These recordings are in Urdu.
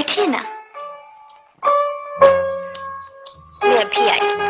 بیٹھیے نا میں ابھی آئی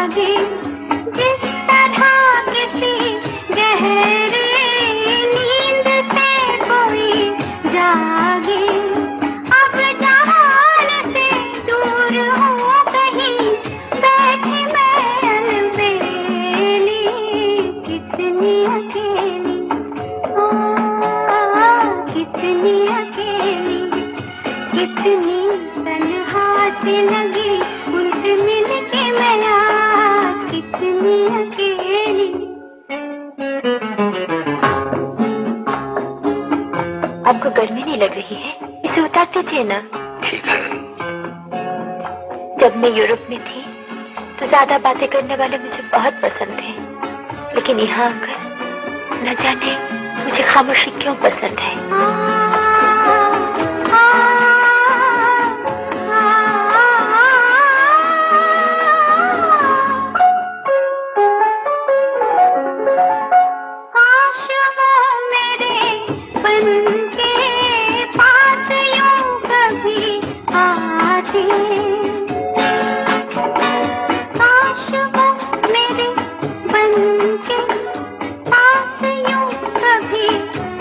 آگے جس طرح کسی گہری نیند سے کوئی جاگے۔ اب جہان سے دور ہوں کہیں بیٹھی میں البیلی کتنی اکیلی، او کتنی اکیلی۔ کتنی تنہا سی لگی ان سے مل کے میں آپ کو گرمی نہیں لگ رہی ہے اسے اتار دیجیے نا۔ ٹھیک ہے۔ جب میں یورپ میں تھی تو زیادہ باتیں کرنے والے مجھے بہت پسند تھے۔ لیکن یہاں آ کر نہ جانے مجھے خاموشی کیوں پسند ہے؟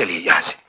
چلیے یہاں سے